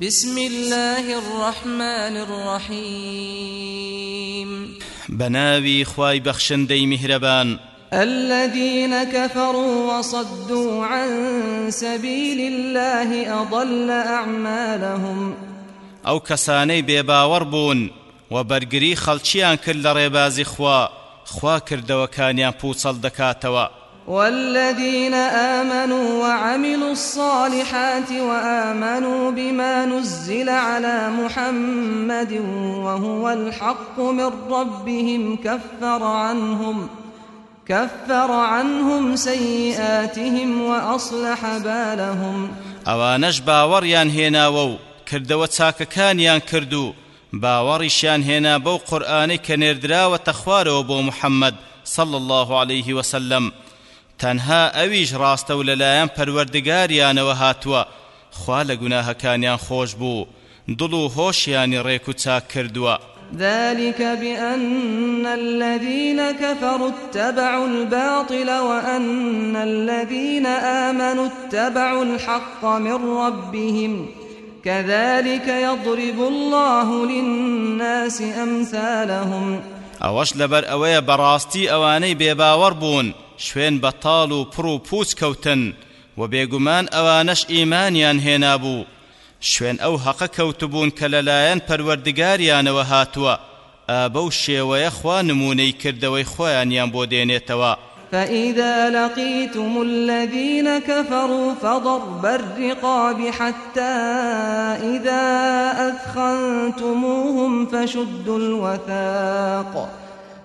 بسم الله الرحمن الرحيم. بناوي خواي بخشندي مهربان الذين كفروا وصدوا عن سبيل الله أضل أعمالهم. ئەو کەسانەی بێباوەڕ بوون و بەرگری خەڵکییان کرد لە ڕێبازی خوا خوا کردەوەکانیان پوچەڵ دەکاتەوە. والذين آمنوا وعملوا الصالحات وآمنوا بما نزل على محمد وهو الحق من ربهم كفر عنهم كفر عنهم سيئاتهم وأصلح بالهم. ئەوانەش باوەڕیان هێناوە و کردەوە چاکەکانیان کرد و باوەڕیشیان هێنا بەو قورآانەی کە نێردراوەتە خوارەوە بۆ محەممەد صلى الله عليه وسلم. تەنها ئەویش ڕاستە و لەلایەن پەروەردگاریانەوە هاتووە. خوا لە گوناهەکانیان خۆش بوو. دڵ و هۆشیانی ڕێک و چاک کردووە. ذلك بأن الذين كفروا اتبعوا الباطل وأن الذين آمنوا اتبعوا الحق من ربهم. كذلك يضرب الله للناس أمثالهم. ئەوەش لەبەر ئەوەیە بەڕاستی ئەوانەی بێباوەڕ بوون. شوێن بەتاڵ و پڕ و پوچ کەوتن و بێگومان ئەوانەش ئیمانیان هێنابوو. شوێن ئەو حەقە کەوتبوون کە لەلایەن پەروەردگاریانەوە هاتووە. ئابە و شێوەیە خوا نمونەی کردەوەی خۆیانیان بۆ فإذا لقيتم الذين كفروا فضرب الرقاب حتى إذا أثخنتموهم فشدوا الوثاق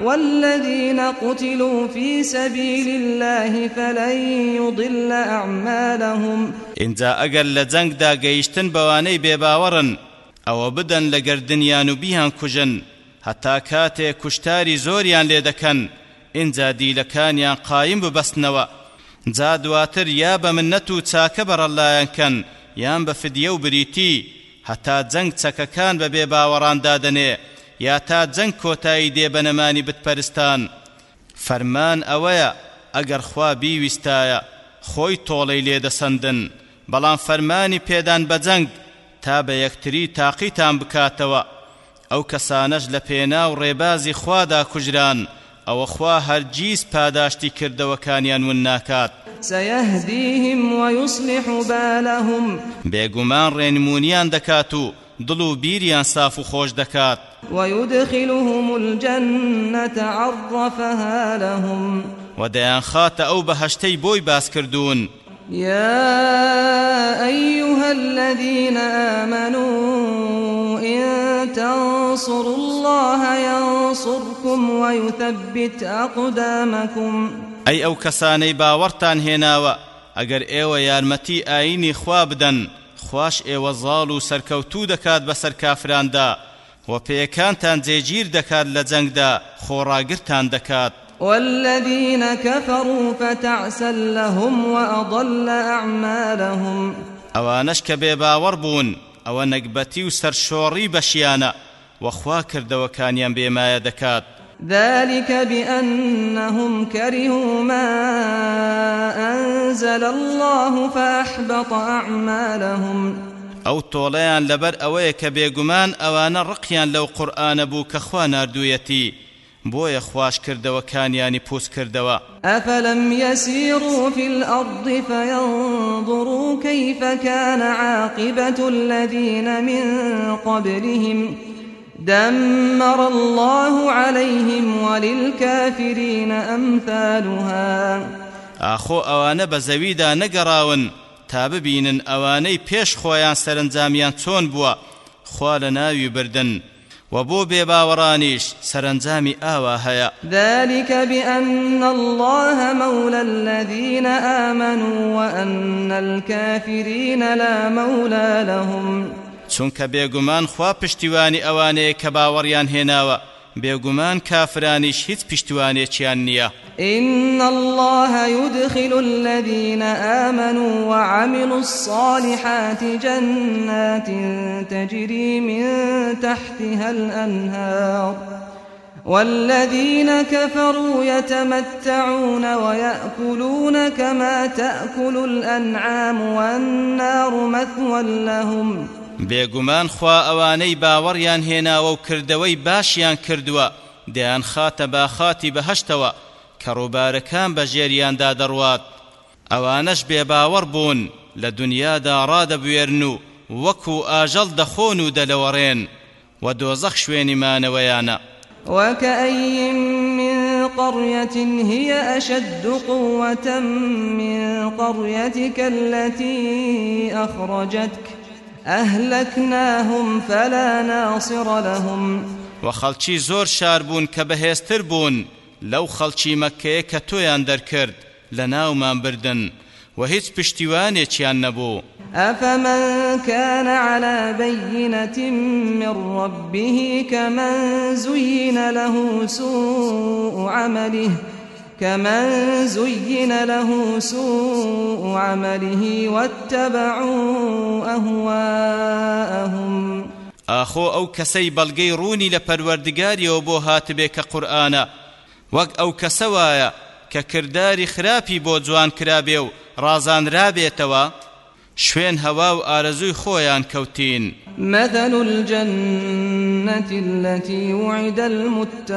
والذين قتلوا في سبيل الله فلن يضل أعمالهم. اینجا ئەگەر لە جەنگدا گەیشتن بەوانەی بێباوەڕن ئەوە بدەن لە گردنیان و بیان کوژن هەتا کاتێ کوشتاری زۆریان لێ دەکەن. اینجا دیلەکانیان قایم ببەستنەوە. جا دواتر یا بە منەت و چاکە بەڕەلایەن کەن یان بە فدیە و بریتی هەتا جەنگ چەکەکان یا تا جەنگ کۆتایی دێ بە نەمانی بتپەرستان. فەرمان ئەوەیە ئەگەر خوا بیویستایە خۆی تۆڵەی لێدەسەندن. بەڵام فەرمانی پێدان بە جەنگ تا بە یەکتری تاقیتان بکاتەوە. ئەو کەسانەش لە پێنا و ڕێبازی خوادا کوژران ئەوە خوا هەرگیز پاداشتی کردەوەکانیان ون ناکات. سيهديهم ويصلح بالهم. بێگومان ڕێنمونیان دەکات و دڵ و بیریان ساف و خۆش دەکات. ويدخلهم الجنة عرفها لهم. و دەیان خاتە ئەو بەهەشتەی بۆی باس کردوون. يا أيها الذين آمنوا إن تنصروا الله ينصركم ويثبت أقدامكم. ئەی ئەو کەسانەی باوەڕتان هێناوە ئەگەر ئێوە یارمەتی ئاینی خوا بدەن. خوش ئێوە زاڵ و سەرکەوتوو دەکات بەسەر کافراندا و پێیەکانتان جێگیر دەکات لە جەنگدا خۆڕاگرتان دەکات. والذين كفروا فتعسا لهم وأضل أعمالهم. ئەوانەش کە بێباوەڕ بوون ئەوە نەکبەتی و سەرشۆڕی بەشیانە وەخوا کردەوەکانیان بێمایە دەکات. ذلك بأنهم كرهوا ما أنزل الله فأحبط أعمالهم. ئەو تۆڵەیان لەبەر ئەوەیە کە بێگومان ئەوانە ڕقیان لەو قورآانە بوو کە خوا نردوویەتی بۆیە خوش کردەوەکانیانی پوست کردەوە أفلم يسيروا في الأرض فينظروا كيف كان عاقبة الذين من قبلهم. دمر الله عليهم وللكافرين أمثالها. ئاخۆ ئەوانە بە زەویدا نەگەڕاون. تا ببینن ئەوانەی پێش خۆیان سەرنجامیان چۆن بووە خوا لە ناوی بردن. وبو بێباوەڕانیش سەرنجامی ئاوا هەیە. ذلك بأن الله مولى الذين آمنوا وأن الكافرين لا مولى لهم. چونکە بێگومان خوا پشتیوانی ئەوانەیە کە باوەڕیان هێناوە بێگومان کافرانیش هیچ پشتوانێکیان نییە. إن الله يدخل الذين آمنوا وعملوا الصالحات جنات تجري من تحتها الأنهار والذين كفروا يتمتعون ويأكلون كما تأكل الأنعام والنار مثوى لهم بێگومان خوا ئەوانەی باوەڕیان هێناوە و کردەوەی باشیان کردووە. دەیان خاتە باخاتی بەهشتەوە کە ڕووبارەکان بە ژێریاندا دەڕوات. ئەوانەش بێباوەڕ بوون لە دنیادا ڕادەبوێرن و وەکو ئاژەڵ دەخۆن و دەلەوەڕێن. و دۆزەخ شوێنی مانەوەیانە وكأي من قرية هي أشد قوة من قريتك التي أخرجتك أهلكناهم فلا ناصر لهم. وخەڵکی زۆر شار بوون کە بەهێزتر بوون لەو خەڵکی مەکەیە کە تۆیان دەرکرد لە ناومان بردن و هیچ پشتیوانێکیان نەبوو. أفمن كان على بينة من ربه كمن زين له سوء عمله كمن زين له سوء عمله واتبعوا أهواءهم. ئاخۆ ئەو کەسەی بەڵگەی ڕوونی لە پەروەردگاریەوە بۆ هاتبێ کە قورئانە وەک ئەو کەسەوایە کە کردداری خراپی بۆ جوان کرابێ و ڕازانرابێتەوە شوێن هەوا و ئارەزووی خۆیان کەوتین. مثل الجنة التي وعد المتقون.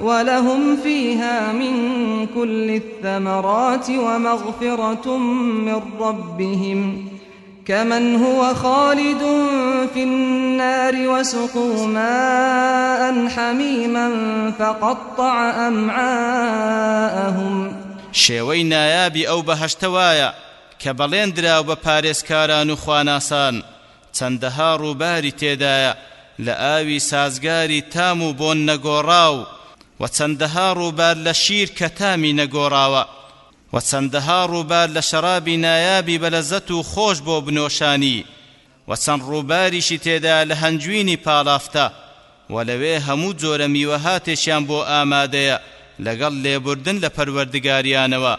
ولهم فيها من كل الثمرات ومغفرة من ربهم كمن هو خالد في النار وسقوا ماء حميما فقطع أمعاءهم شێوەی نایابی ئەو بەهشتەوایە کە بەڵێندرا بە پارێزکاران و خواناسان چەندەها ڕووباری تێدایە لە ئاوی سازگاری تام و چەندەها ڕووبار لە شیر کە تامی نەگۆڕاوە. و چەندەها ڕووبار لە شەرابی نایابی بەلەزەت و خۆش بۆ بنۆشانی. و چەند ڕووباریشی تێدا لە هەنجوینی پاڵافتە و لەوێ هەموو جۆرە میوەهاتێکیان بۆ ئامادەیە. لەگەڵ لێبوردن لە پەروەردگاریانەوە.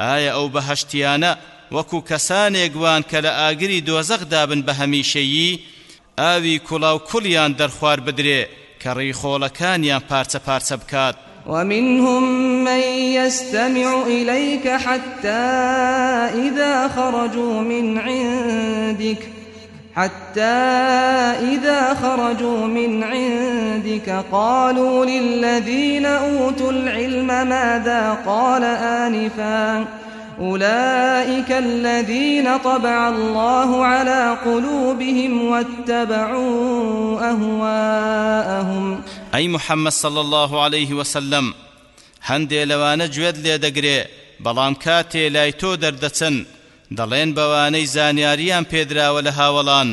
ئایا ئەو بەهەشتیانە وەکو کەسانێک وان کە لە ئاگری دۆزەق دابن بە هەمیشەیی؟ ئاوی کوڵاو کوڵیان دەرخوار بدرێ. کە ڕێیخۆڵەکانیان پارچە پارچە بکات ومنهم من يستمع إليك حتى إذا خرجوا من عندك حتى إذا خرجوا من عندك قالوا للذين أوتوا العلم ماذا قال آنفاً؟ أولئك الذين طبع الله على قلوبهم واتبعوا أهواءهم. أي محمد صلى الله عليه وسلم هەندێ لەوانە گوێت لێ دەگرێ بەڵام کاتێ لای تۆ دەردەچن. دەڵێن بەوانەی زانیاریان پێدراوە لە هاوڵان.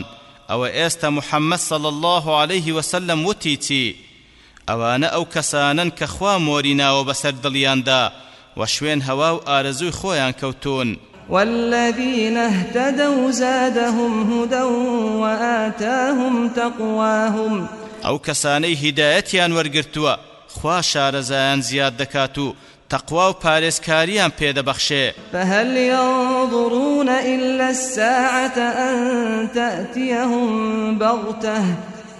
ئەوە ئێستا محەممەد الله عليه وسلم وتی چی؟ ئەوانە ئەو کەسانن کە خوا مۆری ناوە وشوين هوا وآرزوي خويان كوتون والذين اهتدوا زادهم هدى وآتاهم تقواهم. أو كساني هدايتيان ورقرتوا خوا شارزان زياد دكاتو تقوى وباريسكاريان بيدا بخشي فهل ينظرون إلا الساعة أن تأتيهم بغتة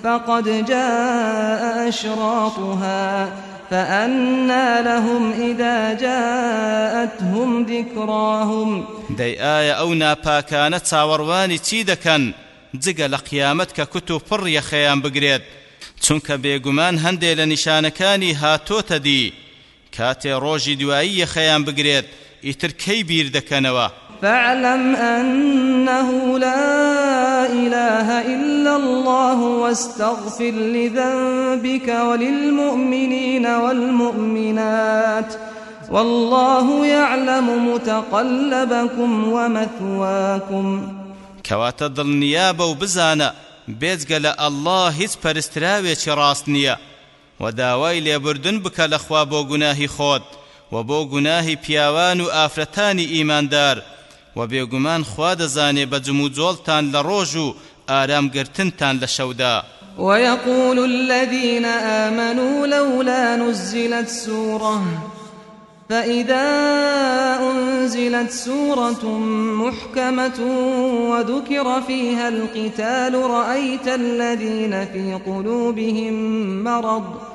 فقد جاء أشراطها. فأنى لهم إذا جاءتهم ذكراهم ئایا ئەو ناپاکانە چاوەڕوانی چی دەکەن؟ جگە لە قیامەت کە کت و پڕیە خەیان بگرێت. چونکە بێگومان هەندێ لە نیشانەکانی هاتۆتە دی. کاتێ ڕۆژی دوایی خەیان بگرێت ئیتر کەی بیر دەکەنەوە؟ فاعلم أنه لا إله إلا الله واستغفر لذنبك وللمؤمنين والمؤمنات والله يعلم متقلبكم ومثواكم. کەواتە دڵنیابە و بزانە بێجگە لە ئەلله هیچ پەرستراوێکی ڕاست نییە و داوای لێبوردن بکە لەخوا بۆ گوناهی خۆت و بۆ گوناهی پیاوان و ئافرەتانی ئیماندار و بێگومان خوا دەزانێ بە جم و جۆڵتان لە ڕۆژ و ئارامگرتنتان ويقول الذين آمنوا لولا نزلت سورة فإذا أنزلت سورة محكمة وذكر فيها القتال رأيت الذين في قلوبهم مرض.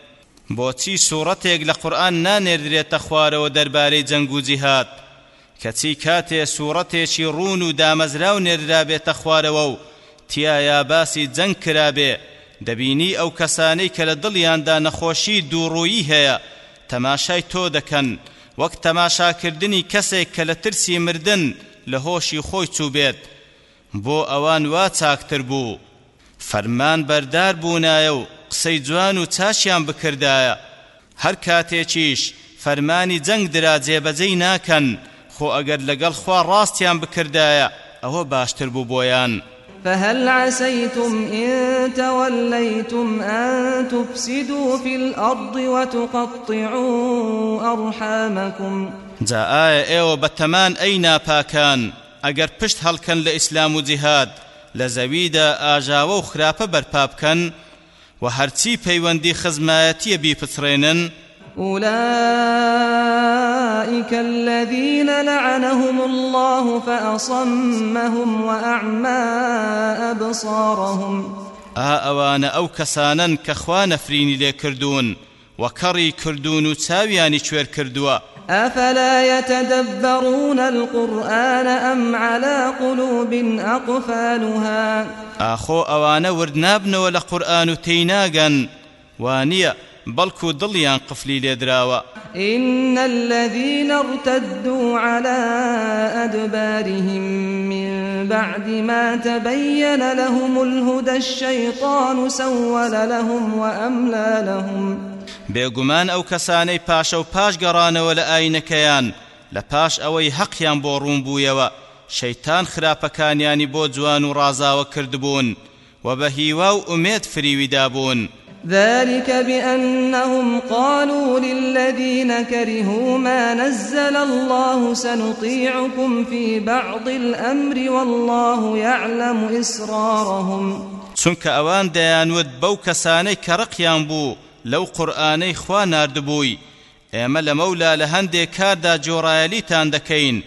بۆچی سوورەتێک لە قورآن نانێردرێتە خوارەوە دەربارەی جەنگ و جیهات کەچی کاتێ سوورەتێکی ڕوون و دامەزرا و نێردرابێتە خوارەوە و تیایا باسی جەنگ کرابێ. دەبینی ئەو کەسانەی کە لە دڵیاندا نەخۆشی دووڕوویی هەیە تەماشای تۆ دەکەن. وەک تەماشاکردنی کەسێک کە لە ترسی مردن لە هۆشی خۆی چوو بێت بۆ ئەوان وا چاکتر بوو. فەرمان بەردار بوونایە و قسەی جوان و چاشیان بکردایە. هەر کاتێکیش فەرمانی جەنگ درا جێبەجەی ناکەن خۆ ئەگەر لەگەڵ خوا ڕاستیان بکردایە ئەوە باشتر بوو بۆیان. فهل عسيتم إن توليتم أن تفسدوا في الأرض وتقطعوا أرحامكم. جا ئایا ئێوە بەتەمان ئەی ناپاکان ئەگەر پشت هەڵکەن لە ئیسلام و جیهاد لە زەویدا ئاژاوە و خراپە بەرپا بکەن و هەرچی پەیوەندی خزمایەتیە بیپچڕێنن أولئك الذين لعنهم الله فأصمهم وأعمى أبصارهم. ئەوانە ئەو کەسانن کە خوا نەفرینی لێ کردوون و کەڕی کردوون و چاویانی کوێر کردووە. أفلا يتدبرون القرآن أم على قلوب أقفالها؟ ئاخۆ ئەوانە وردنابنەوە لە قورآن و تێیناگەن وانییە بەڵکو دڵیان قفلی لێدراوە إن الذين ارتدوا على أدبارهم من بعد ما تبين لهم الهدى الشيطان سول لهم وأملى لهم. بێگومان ئەو کەسانەی پاشە و پاش گەڕانەوە لە ئاینەکەیان لە پاش ئەوەی حەقیان بۆ ڕوون بوویەوە. شەیتان خراپەکانیانی بۆ جوان و ڕازاوە کردبوون و بە هیوا و ئومێد فریویدا بوون ذلك بأنهم قالوا للذين كرهوا ما نزل الله سنطيعكم في بعض الأمر والله يعلم إسرارهم. چونکە ئەوان دەیانوت بەو کەسانەی کە ڕقیان بوو لەو قورئانەی خوا ناردبووی. ئێمە لە مەولا لە هەندێک کاردا جۆڕایەلیتان دەکەین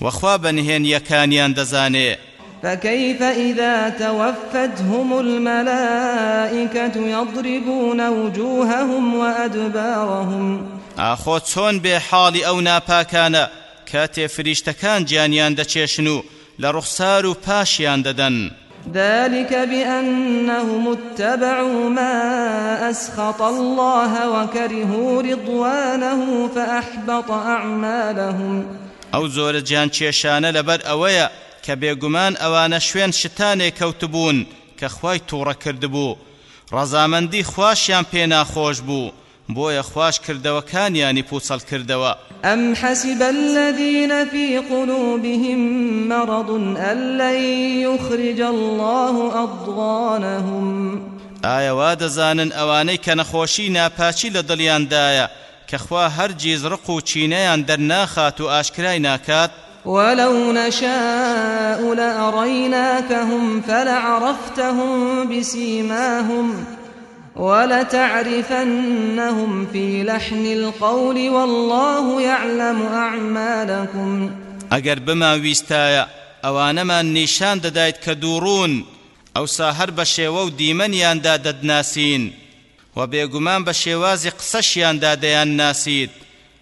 وەخوا بەنهێنیەکانیان دەزانێ. فكيف إذا توفتهم الملائكة يضربون وجوههم وأدبارهم؟ ئاخۆ چۆن بێ حاڵی ئەو ناپاکانە؟ کاتێ فریشتەکان گیانیان دەچێشن و لە ڕوخسار و پاشیان دەدەن. ذلك بأنهم اتبعوا ما أسخط الله وكرهوا رضوانه فأحبط أعمالهم. ئەو زۆرە گیان کێشانە لەبەر ئەوەیە کە بێگومان ئەوانە شوێن شتانێک کەوتبوون کە خوای تووڕە کردبوو ڕەزامەندی خواشیان بۆیە خوش کردەوەکانیانی پوچەڵ کردەوە. ئەم حەسیب الذين في قلوبهم مرض أن لن يخرج الله أضغانهم؟ ئایا وا دەزانن ئەوانەی کە نەخۆشی ناپاچی لە دڵیاندایە کەخوا هەرگیز ڕق و چینەیان دەرناخات و ئاشکرای ناکات؟ ولو نشاء لأريناكهم فلعرفتهم بسيماهم. ولتعرفنهم في لحن القول والله يعلم أعمالكم. ئەگەر بمان ویستایە ئەوانەمان نیشان دەدایت کە دووڕون ئەوسا هەر بە شێوە و دیمەنیاندا دەدناسین و بێگومان بە شێوازی قسەشیاندا دەیان ناسیت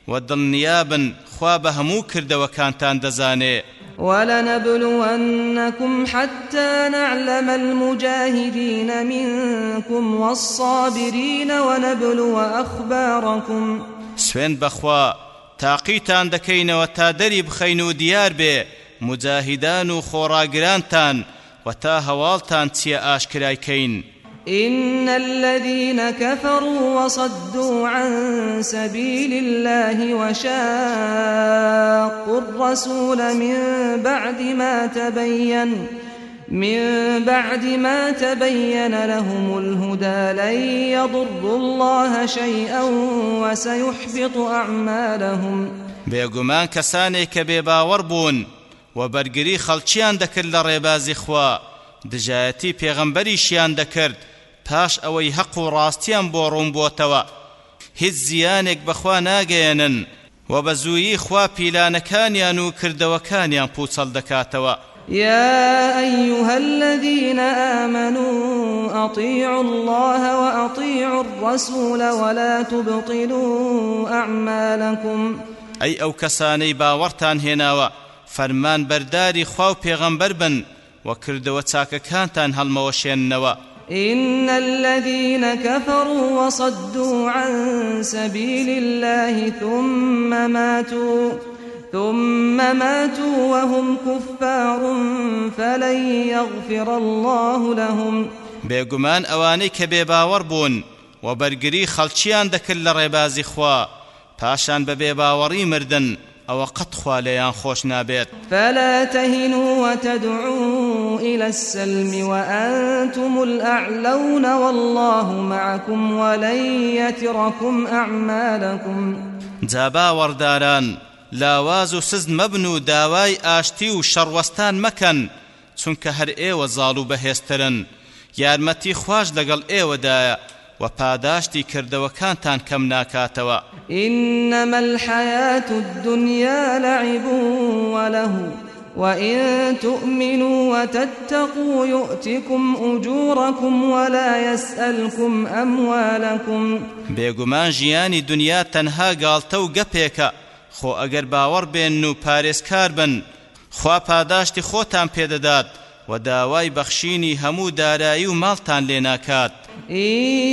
و دڵنیابن خوا بە هەموو کردەوەکانتان دەزانێ. ولنبلونكم حتى نعلم المجاهدين منكم والصابرين ونبلو أخباركم. سوێن بەخوا تاقیتان دەکەینەوە تا دەری بخەین و دیار بێ مجاهدان و خۆڕاگرانتان و ئاشکرایکەین؟ إن الذين كفروا وصدوا عن سبيل الله وشاقوا الرسول من بعد ما تبين من بعد ما تبين لهم الهدى لن يضروا الله شيئا وسيحبط أعمالهم. بێگومان کەسانێک کە بێباوەڕ بوون و بەرگری خەڵکییان دەکرد لە ڕێبازی خوا دژایەتی پێغەمبەریشیان دەکرد پاش ئەوەی حەق و ڕاستیان بۆ ڕوون بۆتەوە هیچ زیانێک بەخوا ناگەێنن و بە زوویی خوا پیلانەکانیان و کردەوەکانیان پوچەڵ دەکاتەوە. يا أيها الذين آمنوا أطيعوا الله وأطيعوا الرسول ولا تبطلوا أعمالكم. أي أو كساني باورتان هناوا فرمان برداري خواو پیغمبر بن وكردو تاككانتان هالموشينوا إن الذين كفروا وصدوا عن سبيل الله ثم ماتوا ثم ماتوا وهم كفار فلن يغفر الله لهم. بێگومان ئەوانەی کە بێباوەڕ بوون و بەرگری خەڵکییان دەکرد لە ڕێبازی خوا پاشان بە بێباوەڕی مردن ئەوە قەت خوا خۆش نابێت. فلا تهنوا وتدعوا إلى السلم وأنتم الأعلون والله معكم ولن يتركم أعمالكم. جابا ورداران لاواز و سزن مەبن و داوای ئاشتی و شەڕوەستان مەکەن چونکە هەر ئێوە زاڵ و بەهێسترن یارمەتی خوش لەگەڵ ئێوەدایە و پاداشتی کردەوەکانتان کەم ناکاتەوە. إنما الحياة الدنيا لعب وله وإن تؤمنوا وتتقوا يؤتكم أجوركم ولا يسألكم أموالكم. بێگومان ژیانی دنیا تەنها گاڵتە و گەپێکە. خۆ ئەگەر باوەڕ بێن و پارێزکار بن خوا پاداشتی خۆتان پێدەدات. و داوای بەخشینی هەموو دارایی و ماڵتان لێ ناکات.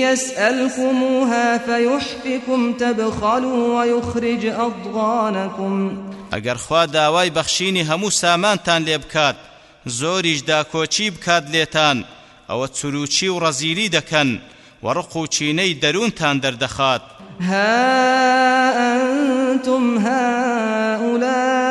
يسألكموها فيحفكم تبخلوا ويخرج أضغانكم. ئەگەر خوا داوای بەخشینی هەموو سامانتان لێ بکات زۆریش داکۆچی بکات لێتان ئەوە چروچی و ڕەزیلی دەکەن وەڕق و چینەی دەروونتان دەردەخات. ها أنتم هؤلاء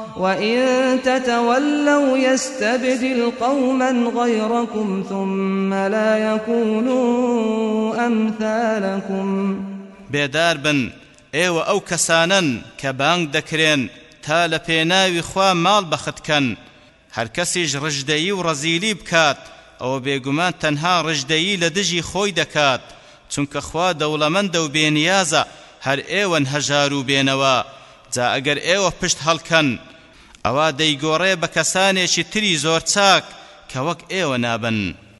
وإن تتولوا يستبدل قوما غيركم ثم لا يكونوا أمثالكم. بێدار بن ئێوە ئەو کەسانن کە بانگ دەکرێن تا لە پێناوی خوا ماڵ بەختکەن. هەر کەسیش ڕژدەیی و ڕەزیلی بکات ئەوە بێگومان تەنها ڕژدەیی لە دژی خۆی دەکات. چونکە خوا دەوڵەمەندە و بێنیازە هەر ئێوەن هەژار و جا ئەگەر ئێوە پشت هەڵکەن ئەوا دەیگۆڕێ بە کەسانێکی تری زۆر چاک کە وەک ئێوە نابن.